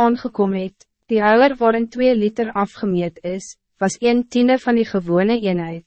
aangekom het, die houwer waarin 2 liter afgemeet is, was een tiende van die gewone eenheid.